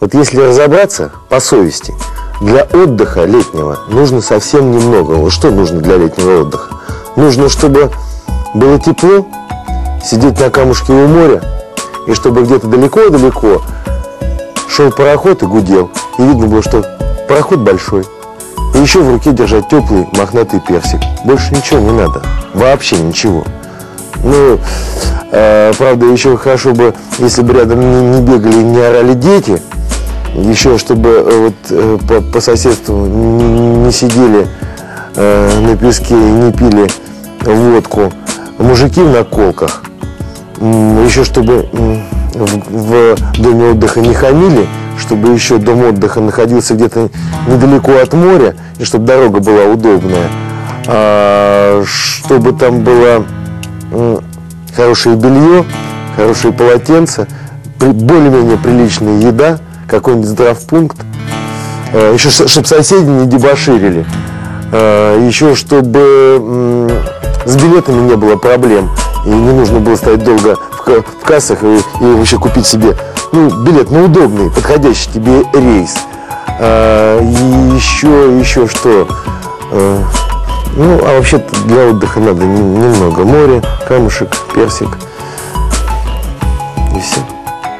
Вот если разобраться по совести, для отдыха летнего нужно совсем немного. Вот что нужно для летнего отдыха? Нужно, чтобы было тепло, сидеть на камушке у моря, и чтобы где-то далеко-далеко шел пароход и гудел. И видно было, что пароход большой. И еще в руке держать теплый мохнатый персик. Больше ничего не надо. Вообще ничего. Ну, э, правда, еще хорошо бы, если бы рядом не, не бегали и не орали дети, еще чтобы э, вот э, по, по соседству не, не сидели э, на песке и не пили водку. Мужики в наколках, еще чтобы в, в доме отдыха не хамили, чтобы еще дом отдыха находился где-то недалеко от моря, и чтобы дорога была удобная, а, чтобы там было хорошее белье, хорошие полотенца, более-менее приличная еда, какой-нибудь здравпункт, а, еще чтобы соседи не дебоширили, а, еще чтобы с билетами не было проблем, и не нужно было стоять долго в, кассах и, и вообще купить себе ну, билет на удобный, подходящий тебе рейс. А, и еще, еще что? Ну, а вообще для отдыха надо немного. Море, камушек, персик.